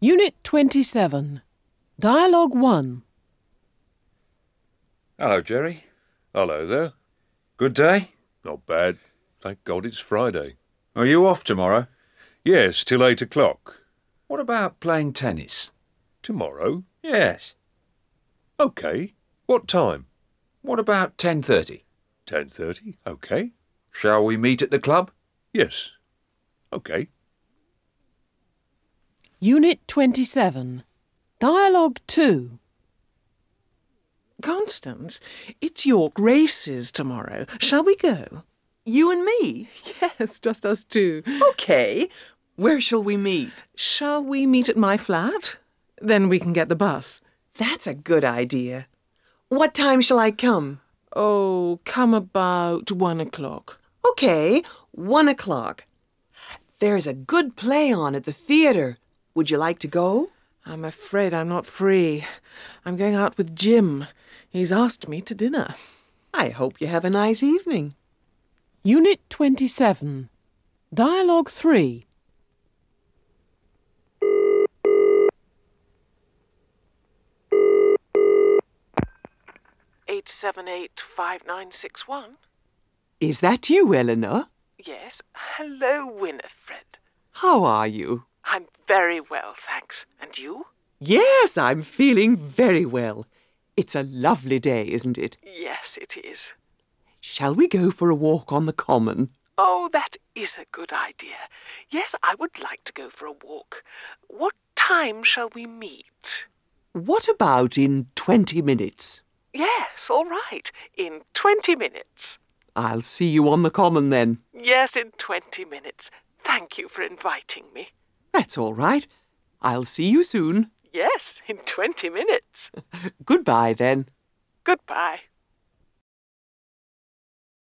Unit 27. Dialogue 1. Hello, Jerry. Hello there. Good day? Not bad. Thank God it's Friday. Are you off tomorrow? Yes, till eight o'clock. What about playing tennis? Tomorrow? Yes. OK. What time? What about 10.30? 10.30. OK. Shall we meet at the club? Yes. OK. Unit 27. Dialogue 2. Constance, it's York races tomorrow. Shall we go? You and me? Yes, just us two. Okay. Where shall we meet? Shall we meet at my flat? Then we can get the bus. That's a good idea. What time shall I come? Oh, come about one o'clock. Okay, one o'clock. There's a good play on at the theatre. Would you like to go? I'm afraid I'm not free. I'm going out with Jim. He's asked me to dinner. I hope you have a nice evening. Unit 27. Dialogue 3. Eight seven eight five nine six one. Is that you, Eleanor? Yes. Hello, Winifred. How are you? I'm very well, thanks. And you? Yes, I'm feeling very well. It's a lovely day, isn't it? Yes, it is. Shall we go for a walk on the common? Oh, that is a good idea. Yes, I would like to go for a walk. What time shall we meet? What about in twenty minutes? Yes, all right. In twenty minutes. I'll see you on the common then. Yes, in twenty minutes. Thank you for inviting me. That's all right. I'll see you soon. Yes, in twenty minutes. Goodbye then. Goodbye.